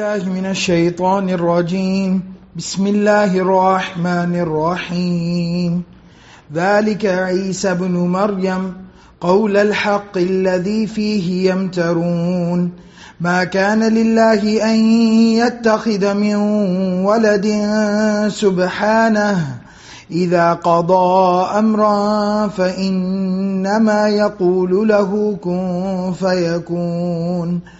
بالله من الشيطان الرجيم. بسم الله الرحمن الرحيم. ذلك عيسى بن مريم قول الحق الذي فيه يمترون. ما كان لله أن يتخذ من ولد سبحانه. إذا قضى أمرا فإنما يقول له كن فيكون.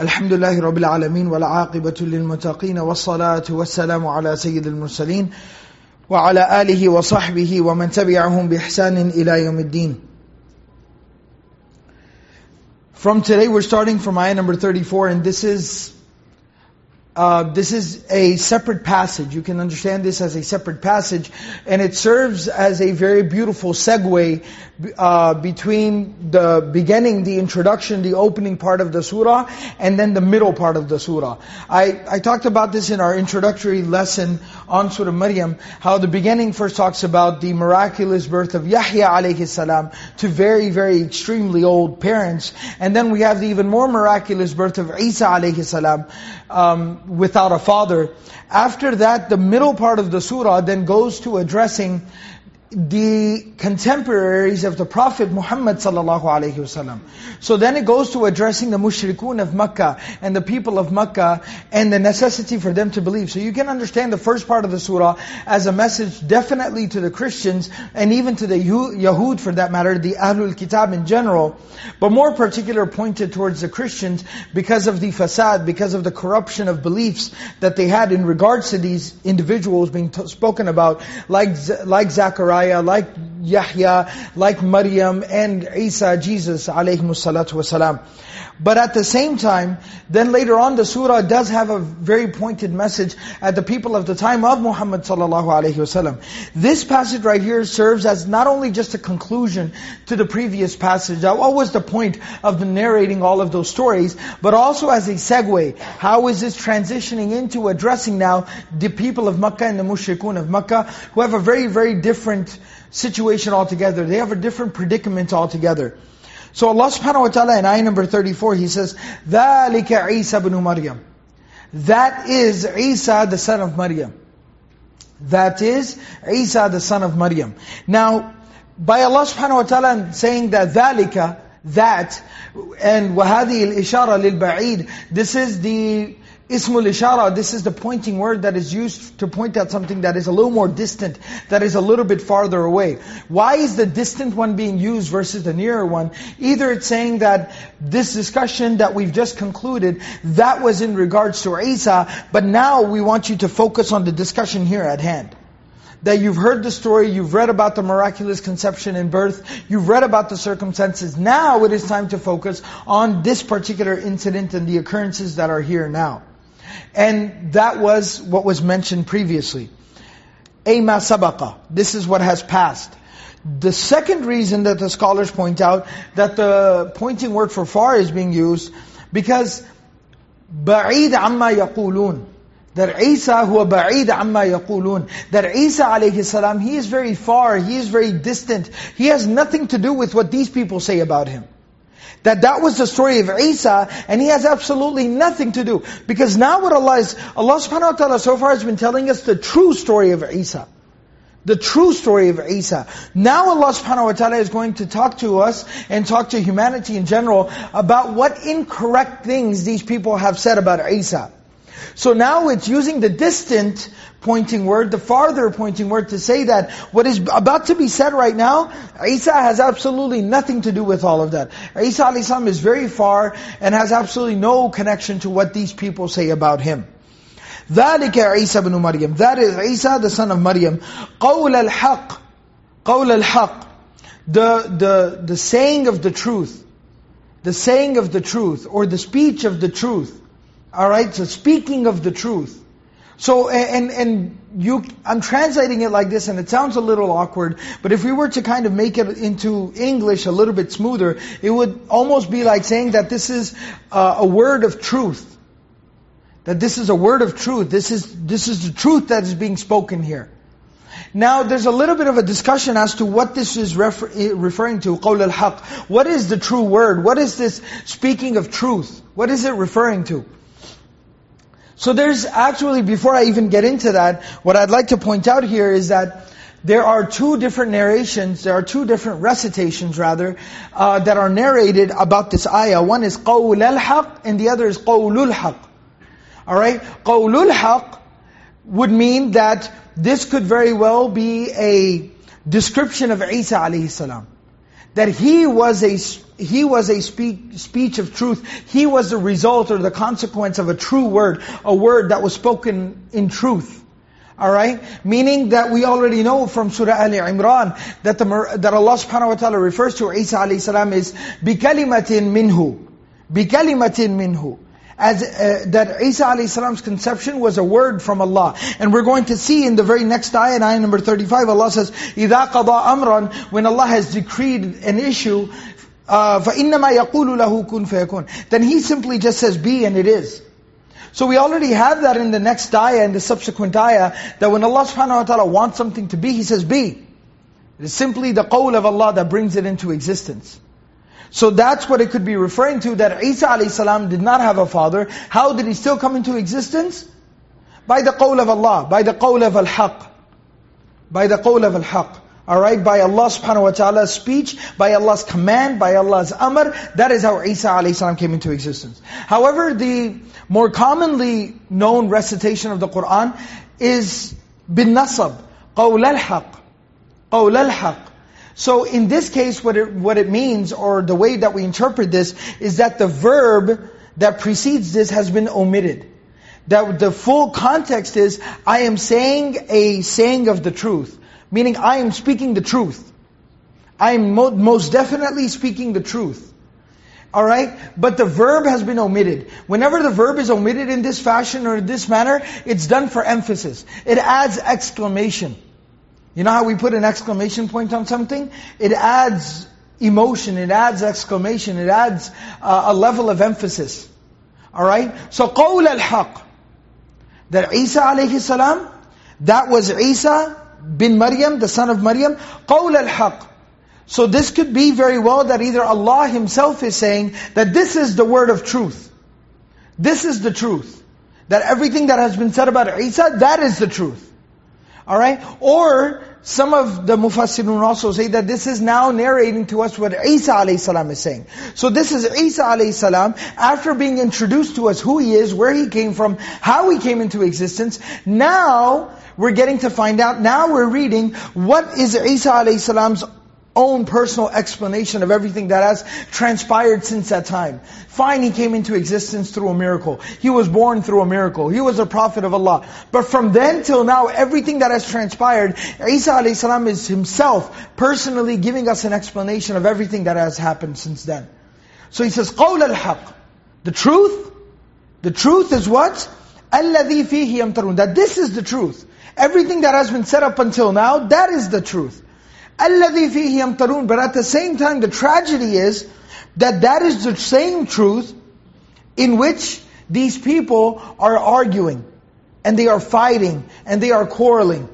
الحمد لله رب العالمين والعاقبة للمتقين والصلاة والسلام على سيد المرسلين وعلى آله وصحبه ومن تبعهم بإحسان إلى يوم الدين. From today we're starting from ayah number 34 and this is uh, this is a separate passage. You can understand this as a separate passage, and it serves as a very beautiful segue uh, between the beginning, the introduction, the opening part of the surah, and then the middle part of the surah. I, I talked about this in our introductory lesson on Surah Maryam, how the beginning first talks about the miraculous birth of Yahya alayhi salam to very, very extremely old parents, and then we have the even more miraculous birth of Isa alayhi salam, um, without a father. After that, the middle part of the surah then goes to addressing the contemporaries of the Prophet Muhammad sallallahu alaihi wasallam. So then it goes to addressing the mushrikun of Makkah and the people of Makkah and the necessity for them to believe. So you can understand the first part of the surah as a message definitely to the Christians and even to the Yahud for that matter, the Ahlul Kitab in general, but more particular pointed towards the Christians because of the fasad, because of the corruption of beliefs that they had in regards to these individuals being spoken about, like like Zachariah, like Yahya, like Maryam and Isa, Jesus alayhi salatu wasalam. But at the same time, then later on the surah does have a very pointed message at the people of the time of Muhammad sallallahu alaihi wasallam. This passage right here serves as not only just a conclusion to the previous passage, what was the point of the narrating all of those stories, but also as a segue. How is this transitioning into addressing now the people of Makkah and the mushrikun of Makkah, who have a very, very different situation altogether. They have a different predicament altogether. So Allah subhanahu wa ta'ala in ayah number 34, He says, ذَلِكَ عِيسَى بْنُ مَرْيَمْ That is Isa the son of Maryam. That is Isa the son of Maryam. Now, by Allah subhanahu wa ta'ala saying that ذَلِكَ that, and وَهَذِهِ الْإِشَارَةِ لِلْبَعِيدِ This is the Ismul ishara, this is the pointing word that is used to point out something that is a little more distant, that is a little bit farther away. Why is the distant one being used versus the nearer one? Either it's saying that this discussion that we've just concluded, that was in regards to Isa, but now we want you to focus on the discussion here at hand that you've heard the story, you've read about the miraculous conception and birth, you've read about the circumstances. Now it is time to focus on this particular incident and the occurrences that are here now. And that was what was mentioned previously. Ayma sabaqa. This is what has passed. The second reason that the scholars point out that the pointing word for far is being used because ba'id amma yaqulun. That Isa huwa ba'id amma yaqulun. That Isa alayhi salam, he is very far, he is very distant. He has nothing to do with what these people say about him. That that was the story of Isa, and he has absolutely nothing to do. Because now what Allah is, Allah subhanahu wa ta'ala so far has been telling us the true story of Isa. The true story of Isa. Now Allah subhanahu wa ta'ala is going to talk to us and talk to humanity in general about what incorrect things these people have said about Isa. So now it's using the distant pointing word, the farther pointing word to say that what is about to be said right now, Isa has absolutely nothing to do with all of that. Isa a.s. is very far and has absolutely no connection to what these people say about him. ذَلِكَ عِيسَى بن Maryam. That is Isa, the son of Maryam. قَوْلَ الْحَقِّ قَوْلَ الْحَقِّ the, the, the saying of the truth. The saying of the truth, or the speech of the truth. Alright, so speaking of the truth. So, and, and you, I'm translating it like this and it sounds a little awkward, but if we were to kind of make it into English a little bit smoother, it would almost be like saying that this is uh, a word of truth. That this is a word of truth. This is, this is the truth that is being spoken here. Now, there's a little bit of a discussion as to what this is refer referring to, قول الحق. What is the true word? What is this speaking of truth? What is it referring to? So there's actually, before I even get into that, what I'd like to point out here is that there are two different narrations, there are two different recitations rather, uh, that are narrated about this ayah. One is قَوْلَ الْحَقِّ and the other is قَوْلُ الْحَقِّ. Alright? قَوْلُ الْحَقِّ would mean that this could very well be a description of Isa alayhi salam. That he was a he was a speak, speech of truth. He was the result or the consequence of a true word, a word that was spoken in truth. Alright? Meaning that we already know from Surah Al Imran that, the, that Allah subhanahu wa ta'ala refers to Isa alayhi salam is بِكَلِمَةٍ مِنْهُ بِكَلِمَةٍ مِنْهُ as uh, that Isa alayhi salam's conception was a word from Allah. And we're going to see in the very next ayah, ayah number 35, Allah says, إِذَا قَضَى أَمْرًا When Allah has decreed an issue, uh, فَإِنَّمَا يَقُولُ لَهُ كُن فَيَكُونَ Then He simply just says, be and it is. So we already have that in the next ayah, in the subsequent ayah, that when Allah subhanahu wa ta'ala wants something to be, He says, be. It is simply the qawl of Allah that brings it into existence. So that's what it could be referring to, that Isa a.s. did not have a father. How did he still come into existence? By the qawl of Allah, by the qawl of al-haq. By the qawl of al-haq. Alright, by Allah subhanahu wa ta'ala's speech, by Allah's command, by Allah's amr, that is how Isa a.s. came into existence. However, the more commonly known recitation of the Qur'an is bin nasab, qawl al-haq, qawl al-haq. So in this case, what it, what it means, or the way that we interpret this, is that the verb that precedes this has been omitted. That the full context is, I am saying a saying of the truth. Meaning, I am speaking the truth. I am mo most definitely speaking the truth. Alright? But the verb has been omitted. Whenever the verb is omitted in this fashion or in this manner, it's done for emphasis. It adds exclamation. You know how we put an exclamation point on something? It adds emotion, it adds exclamation, it adds uh, a level of emphasis. Alright? So قول الحق That Isa alayhi salam, that was Isa bin Maryam, the son of Maryam, قول الحق So this could be very well that either Allah Himself is saying that this is the word of truth. This is the truth. That everything that has been said about Isa, that is the truth. Alright? Or some of the Mufassirun also say that this is now narrating to us what Isa a.s. is saying. So this is Isa a.s. after being introduced to us who he is, where he came from, how he came into existence. Now we're getting to find out, now we're reading what is Isa a.s.'s own personal explanation of everything that has transpired since that time. Fine, he came into existence through a miracle. He was born through a miracle. He was a prophet of Allah. But from then till now, everything that has transpired, Isa a.s. is himself personally giving us an explanation of everything that has happened since then. So he says, قَوْلَ الْحَقِّ The truth, the truth is what? الَّذِي فِيهِ يَمْتَرُونَ That this is the truth. Everything that has been said up until now, that is the truth. الَّذِي فِيهِ يَمْتَرُونَ But at the same time, the tragedy is that that is the same truth in which these people are arguing. and they are fighting, and they are quarreling.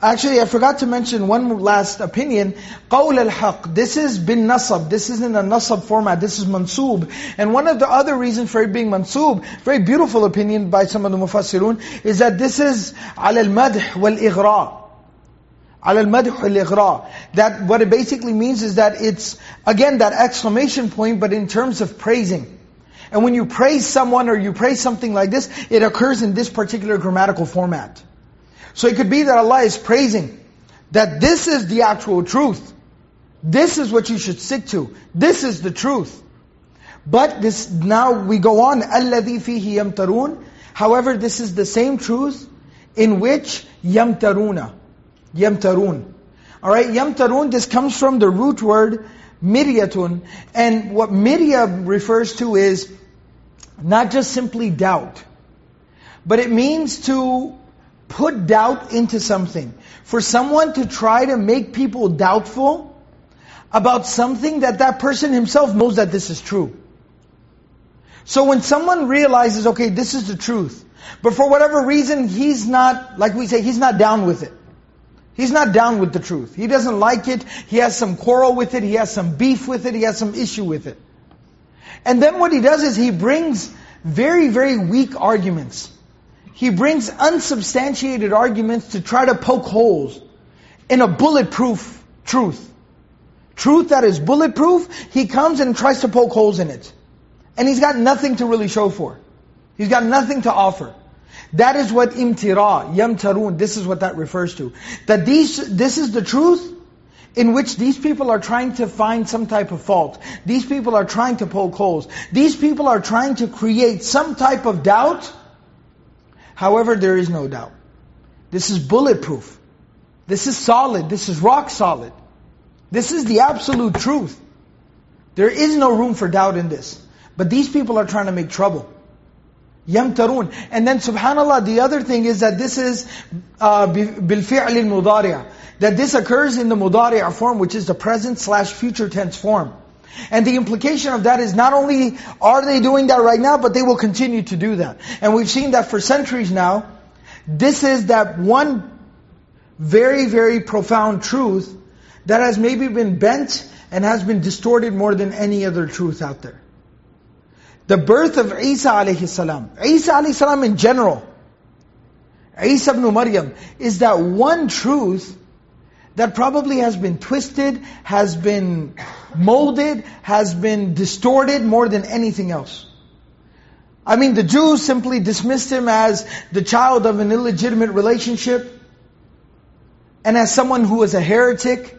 Actually, I forgot to mention one last opinion. قول الحق. This is bin nasab. This is in a nasab format. This is mansub. And one of the other reasons for it being mansub, very beautiful opinion by some of the mufassirun, is that this is على المدح والإغراء. على المدح والإغراء. That what it basically means is that it's, again, that exclamation point, but in terms of praising. And when you praise someone or you praise something like this, it occurs in this particular grammatical format. So it could be that Allah is praising that this is the actual truth. This is what you should stick to. This is the truth. But this now we go on, الَّذِي فِيهِ يَمْتَرُونَ However, this is the same truth in which يَمْتَرُونَ Yamtarun. All right, yamtarun, this comes from the root word miryatun. And what mirya refers to is not just simply doubt, but it means to put doubt into something. For someone to try to make people doubtful about something that that person himself knows that this is true. So when someone realizes, okay, this is the truth, but for whatever reason, he's not, like we say, he's not down with it. He's not down with the truth. He doesn't like it. He has some quarrel with it. He has some beef with it. He has some issue with it. And then what he does is he brings very, very weak arguments. He brings unsubstantiated arguments to try to poke holes in a bulletproof truth. Truth that is bulletproof, he comes and tries to poke holes in it. And he's got nothing to really show for. He's got nothing to offer. That is what imtira, yamtarun, this is what that refers to. That these, this is the truth in which these people are trying to find some type of fault. These people are trying to poke holes. These people are trying to create some type of doubt However, there is no doubt. This is bulletproof. This is solid. This is rock solid. This is the absolute truth. There is no room for doubt in this. But these people are trying to make trouble. يمترون. And then subhanAllah, the other thing is that this is uh, بالفعل المضارع. That this occurs in the mudari' form, which is the present slash future tense form. And the implication of that is not only are they doing that right now, but they will continue to do that. And we've seen that for centuries now. This is that one very, very profound truth that has maybe been bent and has been distorted more than any other truth out there. The birth of Isa alayhi salam. Isa alayhi salam in general. Isa ibn Maryam is that one truth that probably has been twisted, has been molded, has been distorted more than anything else. I mean, the Jews simply dismissed him as the child of an illegitimate relationship and as someone who was a heretic.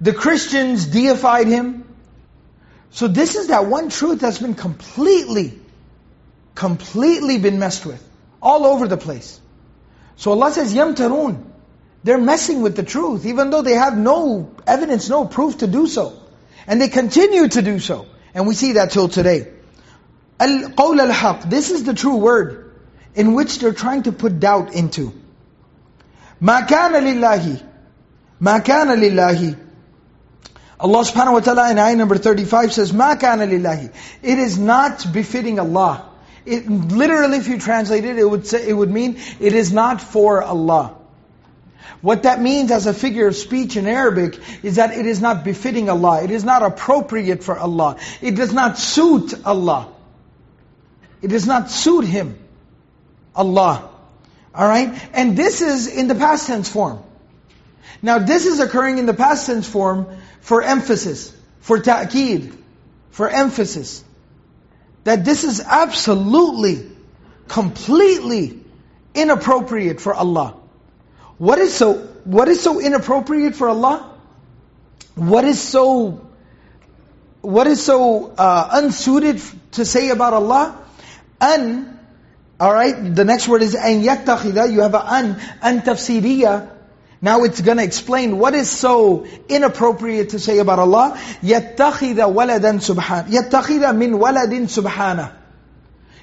The Christians deified him. So this is that one truth that's been completely, completely been messed with. All over the place. So Allah says, يَمْتَرُونَ they're messing with the truth, even though they have no evidence, no proof to do so. And they continue to do so. And we see that till today. Al-qawl al-haq. This is the true word in which they're trying to put doubt into. مَا كَانَ لِلَّهِ مَا كَانَ لِلَّهِ Allah subhanahu wa ta'ala in ayah number 35 says, مَا كَانَ لِلَّهِ It is not befitting Allah. It, literally, if you translate it, it would say, it would mean, it is not for Allah. What that means as a figure of speech in Arabic is that it is not befitting Allah. It is not appropriate for Allah. It does not suit Allah. It does not suit Him. Allah. Alright? And this is in the past tense form. Now this is occurring in the past tense form for emphasis, for ta'keed, for emphasis. That this is absolutely, completely inappropriate for Allah. What is so what is so inappropriate for Allah? What is so what is so uh, unsuited to say about Allah? An, all right. The next word is an yattakhida. You have an an an tafsiriya. Now it's going to explain what is so inappropriate to say about Allah. Yattakhida waladan subhan. Yattakhida min waladin subhana.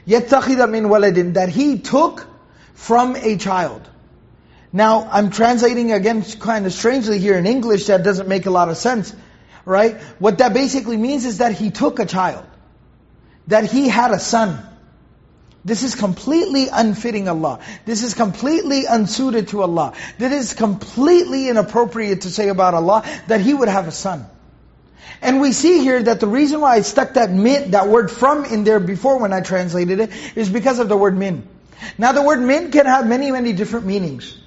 Yattakhida min waladin. That He took from a child. Now, I'm translating again kind of strangely here in English that doesn't make a lot of sense, right? What that basically means is that he took a child. That he had a son. This is completely unfitting Allah. This is completely unsuited to Allah. This is completely inappropriate to say about Allah that He would have a son. And we see here that the reason why I stuck that min, that word from in there before when I translated it, is because of the word min. Now the word min can have many, many different meanings.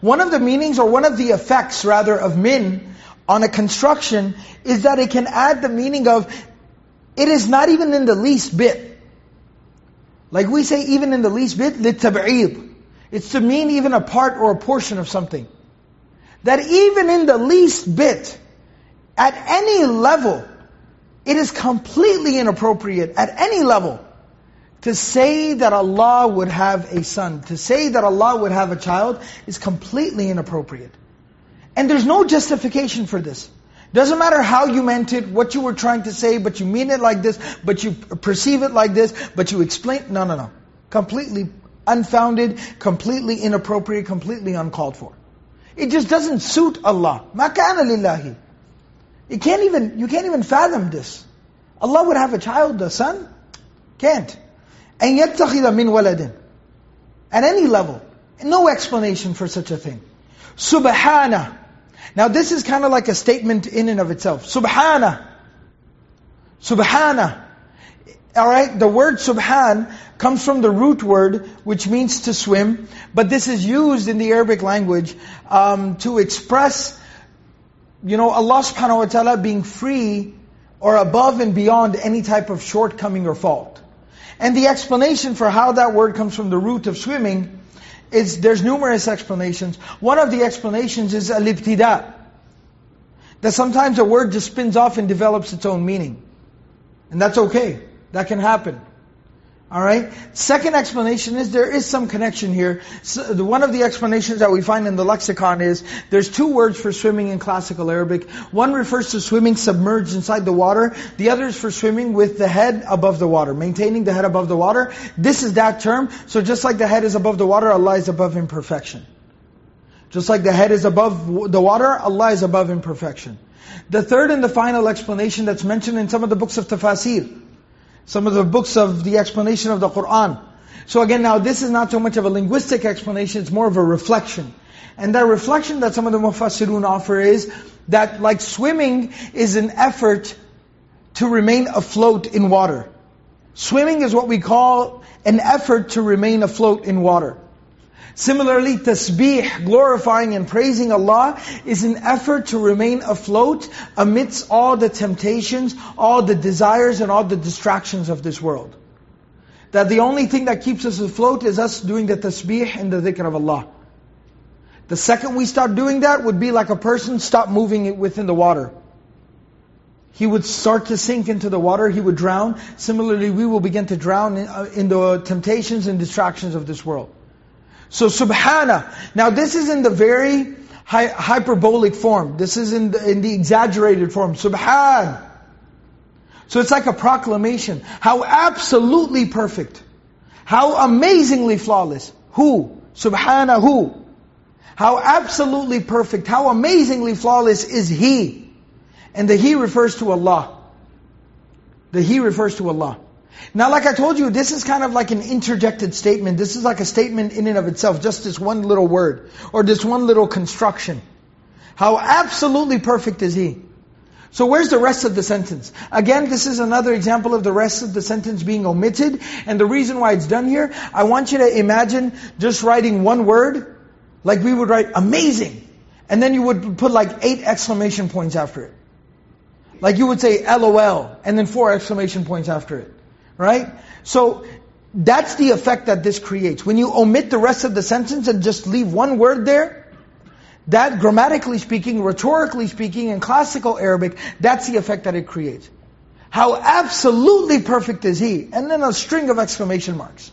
One of the meanings, or one of the effects rather, of min on a construction is that it can add the meaning of, it is not even in the least bit. Like we say, even in the least bit, لِلتَّبْعِيض. It's to mean even a part or a portion of something. That even in the least bit, at any level, it is completely inappropriate, at any level, to say that Allah would have a son, to say that Allah would have a child, is completely inappropriate. And there's no justification for this. Doesn't matter how you meant it, what you were trying to say, but you mean it like this, but you perceive it like this, but you explain, no, no, no. Completely unfounded, completely inappropriate, completely uncalled for. It just doesn't suit Allah. مَا كَانَ لِلَّهِ You can't even, you can't even fathom this. Allah would have a child, a son? Can't. أَن يَتَّخِذَ مِنْ وَلَدٍ At any level. No explanation for such a thing. Subhana. Now this is kind of like a statement in and of itself. Subhana. Subhana. Alright, the word subhan comes from the root word which means to swim, but this is used in the Arabic language um, to express, you know, Allah subhanahu wa ta'ala being free or above and beyond any type of shortcoming or fault. And the explanation for how that word comes from the root of swimming is, there's numerous explanations. One of the explanations is al-ibtida. That sometimes a word just spins off and develops its own meaning. And that's okay. That can happen. Alright? Second explanation is there is some connection here. So the, one of the explanations that we find in the lexicon is there's two words for swimming in classical Arabic. One refers to swimming submerged inside the water. The other is for swimming with the head above the water, maintaining the head above the water. This is that term. So just like the head is above the water, Allah is above imperfection. Just like the head is above the water, Allah is above imperfection. The third and the final explanation that's mentioned in some of the books of tafsir, some of the books of the explanation of the Qur'an. So again, now this is not so much of a linguistic explanation, it's more of a reflection. And that reflection that some of the mufassirun offer is that like swimming is an effort to remain afloat in water. Swimming is what we call an effort to remain afloat in water. Similarly, tasbih, glorifying and praising Allah, is an effort to remain afloat amidst all the temptations, all the desires and all the distractions of this world. That the only thing that keeps us afloat is us doing the tasbih and the dhikr of Allah. The second we start doing that would be like a person stop moving within the water. He would start to sink into the water, he would drown. Similarly, we will begin to drown in, uh, in the temptations and distractions of this world. So subhana. Now this is in the very hy hyperbolic form. This is in the, in the exaggerated form. Subhan. So it's like a proclamation. How absolutely perfect. How amazingly flawless. Who? Subhana who? How absolutely perfect, how amazingly flawless is He. And the He refers to Allah. The He refers to Allah. Now, like I told you, this is kind of like an interjected statement. This is like a statement in and of itself, just this one little word, or this one little construction. How absolutely perfect is He. So where's the rest of the sentence? Again, this is another example of the rest of the sentence being omitted. And the reason why it's done here, I want you to imagine just writing one word, like we would write amazing. And then you would put like eight exclamation points after it. Like you would say LOL, and then four exclamation points after it Right? So, that's the effect that this creates. When you omit the rest of the sentence and just leave one word there, that grammatically speaking, rhetorically speaking, in classical Arabic, that's the effect that it creates. How absolutely perfect is He? And then a string of exclamation marks.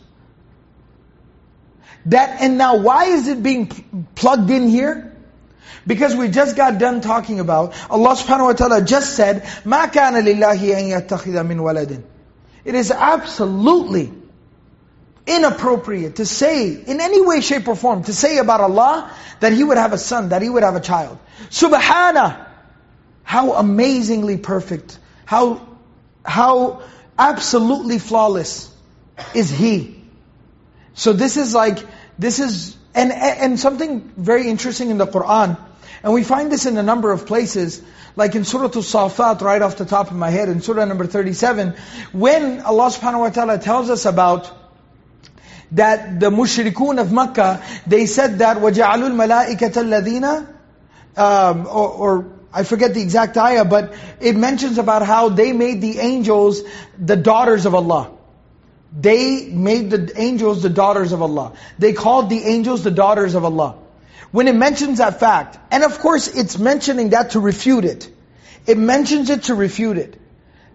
That, and now why is it being plugged in here? Because we just got done talking about, Allah subhanahu wa ta'ala just said, مَا كَانَ لِلَّهِ أَن يَتَّخِذَ مِنْ وَلَدٍ it is absolutely inappropriate to say, in any way, shape or form, to say about Allah, that He would have a son, that He would have a child. Subhana! How amazingly perfect, how, how absolutely flawless is He. So this is like, this is, and, and something very interesting in the Qur'an, and we find this in a number of places, like in Surah Al-Safat, right off the top of my head, in Surah number 37, when Allah subhanahu wa ta'ala tells us about that the mushrikun of Makkah, they said that وَجَعَلُوا الْمَلَائِكَةَ الَّذِينَ um, or, or I forget the exact ayah, but it mentions about how they made the angels the daughters of Allah. They made the angels the daughters of Allah. They called the angels the daughters of Allah. When it mentions that fact, and of course it's mentioning that to refute it. It mentions it to refute it.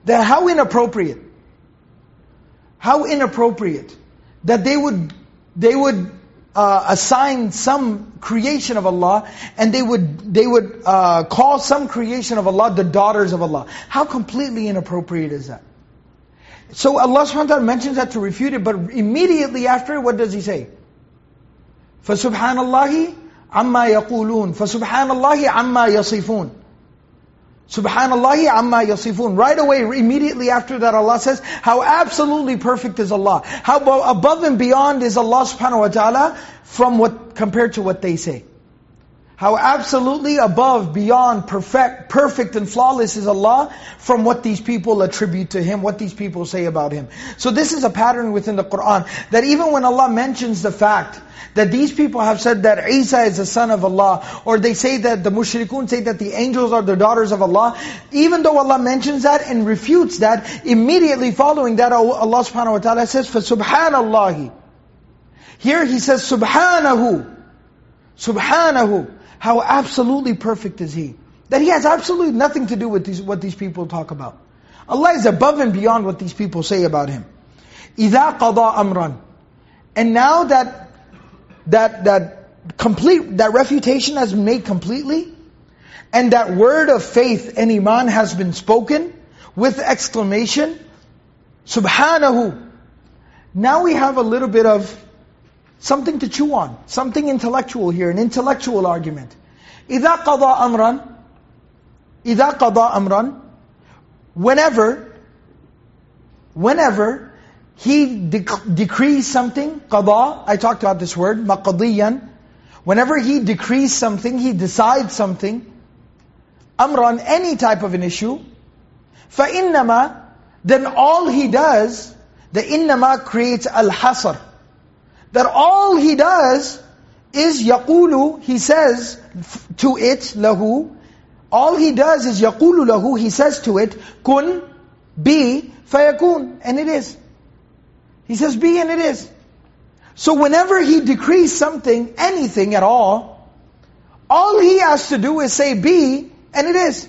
That how inappropriate. How inappropriate. That they would, they would uh, assign some creation of Allah and they would they would uh, call some creation of Allah the daughters of Allah. How completely inappropriate is that? So Allah subhanahu wa ta'ala mentions that to refute it, but immediately after, what does He say? فَسُبْحَانَ اللَّهِ عَمَّا يَقُولُونَ فَسُبْحَانَ اللَّهِ عَمَّا يَصِفُونَ Subhanallah amma yasifun. Right away, immediately after that, Allah says, how absolutely perfect is Allah. How above and beyond is Allah subhanahu wa ta'ala from what, compared to what they say. How absolutely above, beyond, perfect, perfect and flawless is Allah from what these people attribute to Him, what these people say about Him. So this is a pattern within the Qur'an, that even when Allah mentions the fact that these people have said that Isa is the son of Allah, or they say that the mushrikun say that the angels are the daughters of Allah, even though Allah mentions that and refutes that, immediately following that Allah subhanahu wa ta'ala says, فَسُبْحَانَ Here He says, Subhanahu. Subhanahu. How absolutely perfect is He. That He has absolutely nothing to do with these, what these people talk about. Allah is above and beyond what these people say about Him. إِذَا قَضَى أَمْرًا And now that that that complete that refutation has been made completely, and that word of faith and iman has been spoken with exclamation, Subhanahu. Now we have a little bit of something to chew on, something intellectual here, an intellectual argument. إذا قضى أمرا إذا قضى أمرا whenever whenever he decrees something, qada, I talked about this word, maqadiyan. Whenever he decrees something, he decides something, amran, any type of an issue, فَإِنَّمَا Then all he does, the innama creates al-hasr. That all he does is yaqulu, he says to it, lahu, all he does is yaqulu lahu, he says to it, kun, be, fayakun, and it is. He says, be and it is. So whenever he decrees something, anything at all, all he has to do is say be, and it is.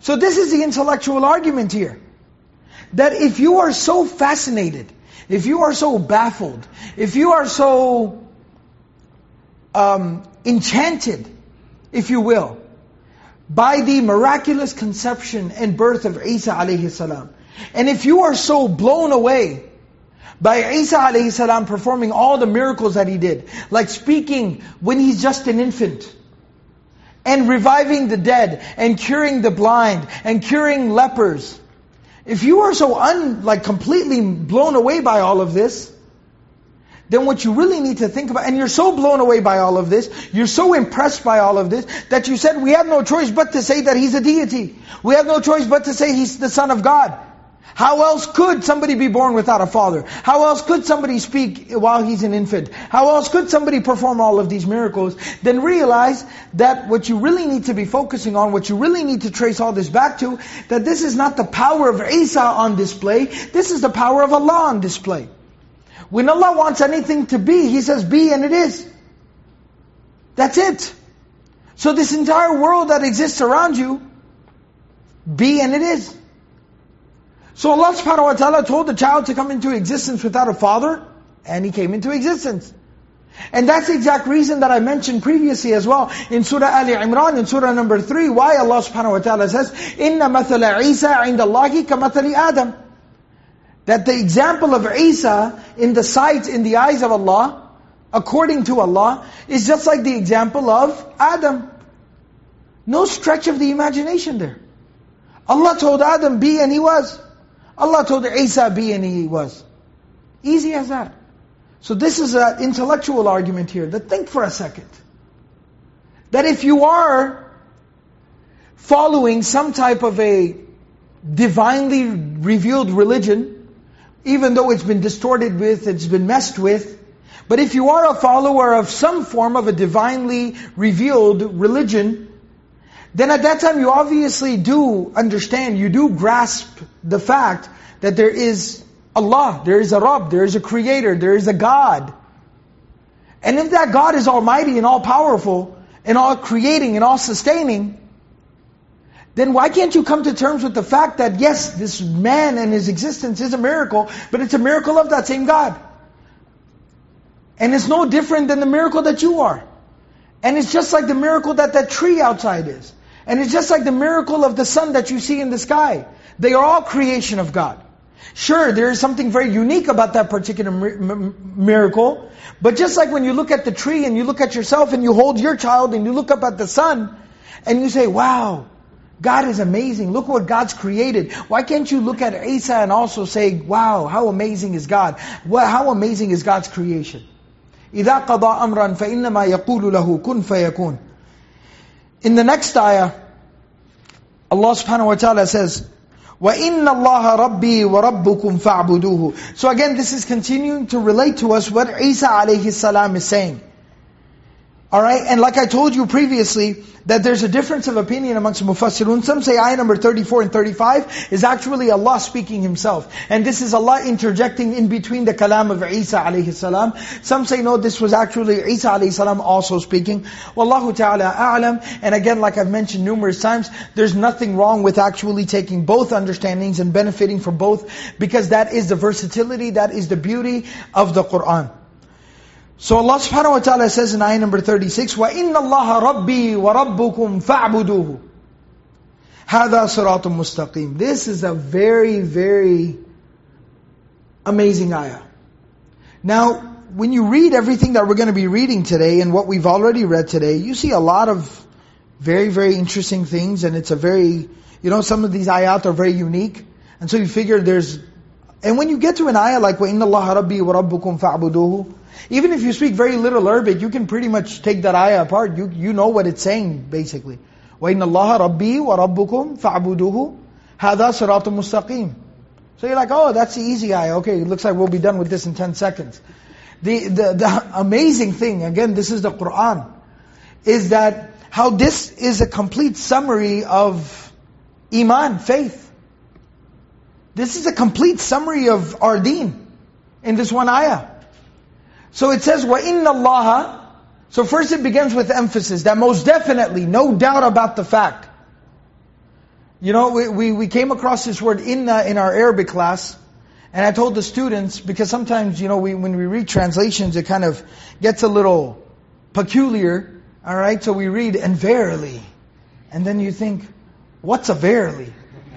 So this is the intellectual argument here. That if you are so fascinated, if you are so baffled, if you are so um, enchanted, if you will, by the miraculous conception and birth of Isa alayhi salam, and if you are so blown away by Isa alayhi salam performing all the miracles that he did, like speaking when he's just an infant, and reviving the dead, and curing the blind, and curing lepers. If you are so un, like completely blown away by all of this, then what you really need to think about, and you're so blown away by all of this, you're so impressed by all of this, that you said, we have no choice but to say that He's a deity. We have no choice but to say He's the Son of God. How else could somebody be born without a father? How else could somebody speak while he's an infant? How else could somebody perform all of these miracles? Then realize that what you really need to be focusing on, what you really need to trace all this back to, that this is not the power of Isa on display, this is the power of Allah on display. When Allah wants anything to be, He says be and it is. That's it. So this entire world that exists around you, be and it is. So Allah subhanahu wa ta'ala told the child to come into existence without a father, and he came into existence. And that's the exact reason that I mentioned previously as well in Surah Ali Imran, in Surah number 3, why Allah subhanahu wa ta'ala says, إِنَّ مَثَلَ عِيسَى عِنْدَ اللَّهِ كَمَثَلِ آدَمَ That the example of Isa in the sight, in the eyes of Allah, according to Allah, is just like the example of Adam. No stretch of the imagination there. Allah told Adam, be and he was. Allah told Isa be and he was. Easy as that. So this is an intellectual argument here. That think for a second. That if you are following some type of a divinely revealed religion, even though it's been distorted with, it's been messed with, but if you are a follower of some form of a divinely revealed religion, then at that time you obviously do understand, you do grasp the fact that there is Allah, there is a Rabb, there is a Creator, there is a God. And if that God is almighty and all powerful, and all creating and all sustaining, then why can't you come to terms with the fact that yes, this man and his existence is a miracle, but it's a miracle of that same God. And it's no different than the miracle that you are. And it's just like the miracle that that tree outside is. And it's just like the miracle of the sun that you see in the sky. They are all creation of God. Sure, there is something very unique about that particular miracle. But just like when you look at the tree and you look at yourself and you hold your child and you look up at the sun and you say, wow, God is amazing. Look what God's created. Why can't you look at Isa and also say, wow, how amazing is God? How amazing is God's creation? إِذَا قَضَى أَمْرًا فَإِنَّمَا يَقُولُ لَهُ كُنْ فَيَكُونَ In the next ayah, Allah subhanahu wa ta'ala says, وَإِنَّ اللَّهَ رَبِّي وَرَبُّكُمْ فَاعْبُدُوهُ So again, this is continuing to relate to us what Isa alayhi salam is saying. Alright, and like I told you previously, that there's a difference of opinion amongst the Mufassirun. Some say ayah number 34 and 35 is actually Allah speaking Himself. And this is Allah interjecting in between the kalam of Isa alayhi salam. Some say no, this was actually Isa alayhi salam also speaking. Wallahu ta'ala a'lam. And again, like I've mentioned numerous times, there's nothing wrong with actually taking both understandings and benefiting from both, because that is the versatility, that is the beauty of the Qur'an. So Allah subhanahu wa ta'ala says in ayah number 36, وَإِنَّ اللَّهَ رَبِّي وَرَبُّكُمْ فَاعْبُدُوهُ هَذَا صِرَاطٌ مُسْتَقِيمٌ This is a very, very amazing ayah. Now, when you read everything that we're going to be reading today and what we've already read today, you see a lot of very, very interesting things and it's a very, you know, some of these ayat are very unique. And so you figure there's, and when you get to an ayah like وَإِنَّ اللَّهَ رَبِّي وَرَبُّكُمْ فَاعْبُدُوهُ even if you speak very little Arabic, you can pretty much take that ayah apart. You, you know what it's saying, basically. وَإِنَّ اللَّهَ رَبِّي وَرَبُّكُمْ فَاعْبُدُوهُ هَذَا صِرَاطٌ مُسْتَقِيمٌ So you're like, oh, that's the easy ayah. Okay, it looks like we'll be done with this in 10 seconds. The, the, the amazing thing, again, this is the Qur'an, is that how this is a complete summary of Iman, faith. This is a complete summary of our deen in this one ayah. So it says, وَإِنَّ اللَّهَ So first it begins with emphasis, that most definitely, no doubt about the fact. You know, we, we, we came across this word inna in our Arabic class, and I told the students, because sometimes, you know, we, when we read translations, it kind of gets a little peculiar, alright? So we read, and verily. And then you think, what's a verily?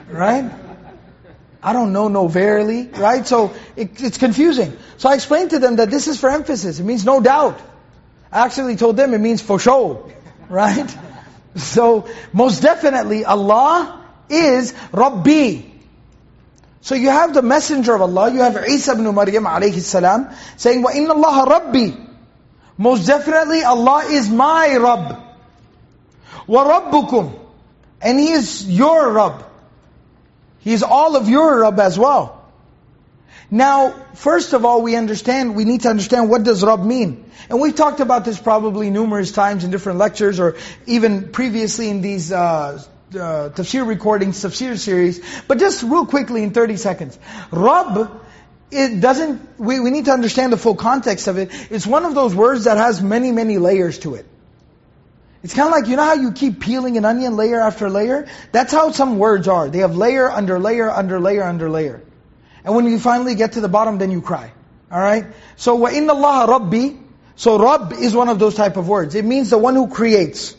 Right? I don't know no verily, right? So it, it's confusing. So I explained to them that this is for emphasis. It means no doubt. I actually told them it means for sure, right? So most definitely Allah is Rabbi. So you have the messenger of Allah, you have Isa ibn Maryam alayhi salam saying, وَإِنَّ اللَّهَ Rabbi. Most definitely Allah is my Rabb. وَرَبُّكُمْ And He is your Rabb. He's all of your Rabb as well. Now, first of all, we understand, we need to understand what does Rabb mean. And we've talked about this probably numerous times in different lectures or even previously in these uh, uh, tafsir recordings, tafsir series. But just real quickly in 30 seconds. Rabb, it doesn't, we, we need to understand the full context of it. It's one of those words that has many, many layers to it. It's kind of like, you know how you keep peeling an onion layer after layer? That's how some words are. They have layer under layer under layer under layer. And when you finally get to the bottom, then you cry. Alright? So, وَإِنَّ اللَّهَ رَبِّي So, Rabb is one of those type of words. It means the one who creates.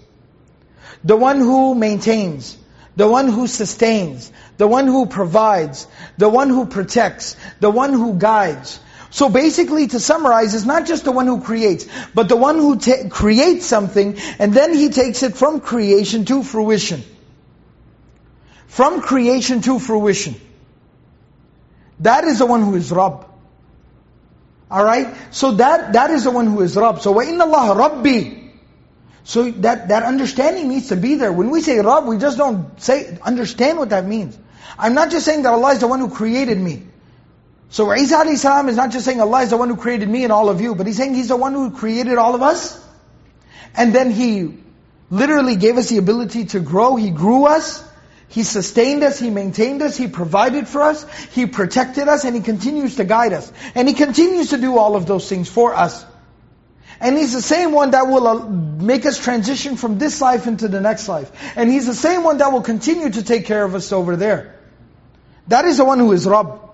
The one who maintains. The one who sustains. The one who provides. The one who protects. The one who guides. So basically, to summarize, it's not just the one who creates, but the one who creates something, and then he takes it from creation to fruition. From creation to fruition. That is the one who is Rabb. Alright? So that, that is the one who is Rabb. So وَإِنَّ اللَّهَ رَبِّي So that, that understanding needs to be there. When we say Rabb, we just don't say, understand what that means. I'm not just saying that Allah is the one who created me. So Isa alayhi is not just saying Allah is the one who created me and all of you, but He's saying He's the one who created all of us. And then He literally gave us the ability to grow. He grew us. He sustained us, He maintained us, He provided for us, He protected us, and He continues to guide us. And He continues to do all of those things for us. And He's the same one that will uh, make us transition from this life into the next life. And He's the same one that will continue to take care of us over there. That is the one who is Rabb.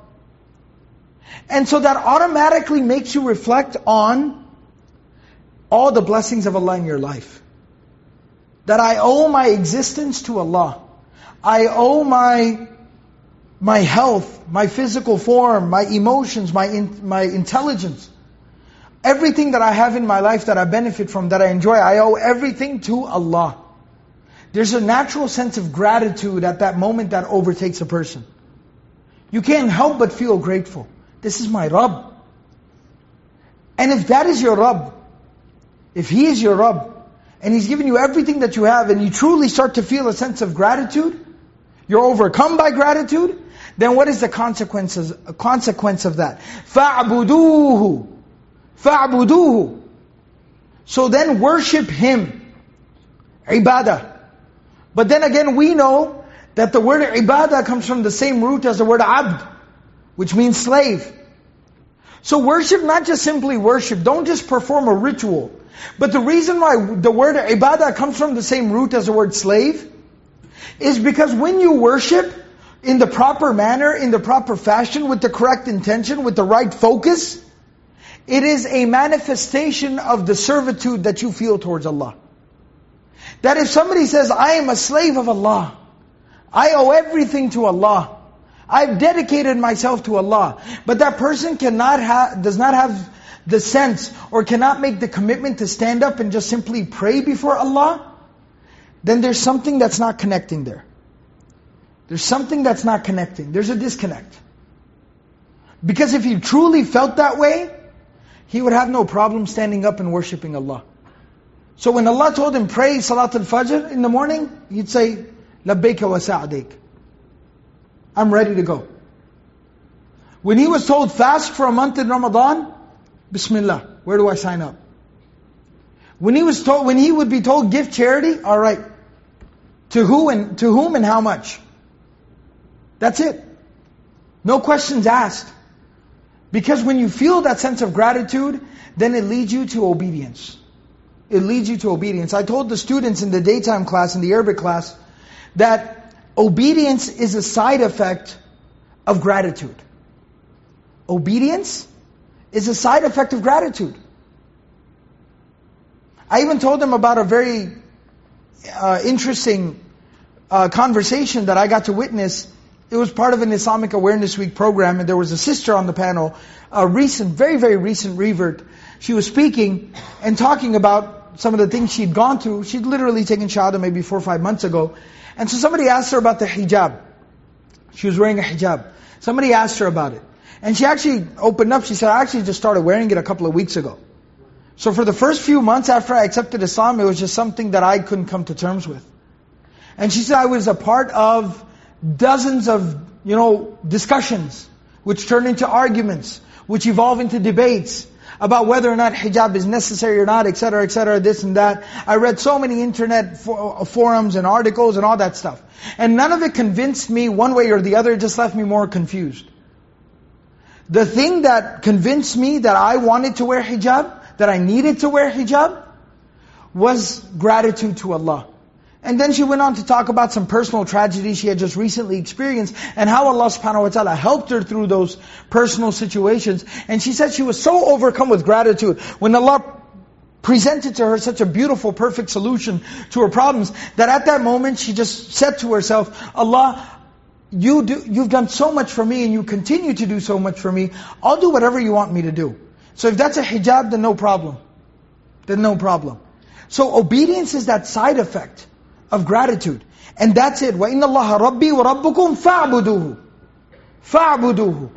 And so that automatically makes you reflect on all the blessings of Allah in your life. That I owe my existence to Allah. I owe my my health, my physical form, my emotions, my in, my intelligence, everything that I have in my life that I benefit from, that I enjoy, I owe everything to Allah. There's a natural sense of gratitude at that moment that overtakes a person. You can't help but feel grateful. This is my Rabb. And if that is your Rabb, if He is your Rabb, and He's given you everything that you have, and you truly start to feel a sense of gratitude, you're overcome by gratitude, then what is the consequences, consequence of that? فَاعْبُدُوهُ فَاعْبُدُوهُ So then worship Him. Ibadah. But then again we know that the word ibadah comes from the same root as the word abd, which means slave. So worship, not just simply worship, don't just perform a ritual. But the reason why the word ibadah comes from the same root as the word slave, is because when you worship in the proper manner, in the proper fashion, with the correct intention, with the right focus, it is a manifestation of the servitude that you feel towards Allah. That if somebody says, I am a slave of Allah, I owe everything to Allah, I've dedicated myself to Allah, but that person cannot have, does not have the sense or cannot make the commitment to stand up and just simply pray before Allah, then there's something that's not connecting there. There's something that's not connecting. There's a disconnect. Because if he truly felt that way, he would have no problem standing up and worshipping Allah. So when Allah told him, pray Salat al-Fajr in the morning, he'd say, لَبَّيْكَ وَسَعْدَيْكَ I'm ready to go. When he was told, fast for a month in Ramadan, Bismillah, where do I sign up? When he was told, when he would be told, give charity, all right. To who and to whom and how much? That's it. No questions asked. Because when you feel that sense of gratitude, then it leads you to obedience. It leads you to obedience. I told the students in the daytime class, in the Arabic class, that obedience is a side effect of gratitude. Obedience is a side effect of gratitude. I even told them about a very uh, interesting uh, conversation that I got to witness. It was part of an Islamic Awareness Week program, and there was a sister on the panel, a recent, very, very recent revert. She was speaking and talking about some of the things she'd gone through. She'd literally taken shahada maybe four or five months ago. And so somebody asked her about the hijab. She was wearing a hijab. Somebody asked her about it. And she actually opened up, she said, I actually just started wearing it a couple of weeks ago. So for the first few months after I accepted Islam, it was just something that I couldn't come to terms with. And she said I was a part of dozens of, you know, discussions, which turned into arguments, which evolve into debates about whether or not hijab is necessary or not, etc., etc., this and that. I read so many internet for, forums and articles and all that stuff. And none of it convinced me one way or the other, it just left me more confused. The thing that convinced me that I wanted to wear hijab that I needed to wear hijab was gratitude to Allah. And then she went on to talk about some personal tragedies she had just recently experienced and how Allah subhanahu wa ta'ala helped her through those personal situations. And she said she was so overcome with gratitude when Allah presented to her such a beautiful, perfect solution to her problems that at that moment she just said to herself, Allah, you do, you've done so much for me and you continue to do so much for me. I'll do whatever you want me to do. So if that's a hijab, then no problem. Then no problem. So obedience is that side effect of gratitude. And that's it. وَإِنَّ اللَّهَ رَبِّي وَرَبُّكُمْ فَاعْبُدُوهُ فَاعْبُدُوهُ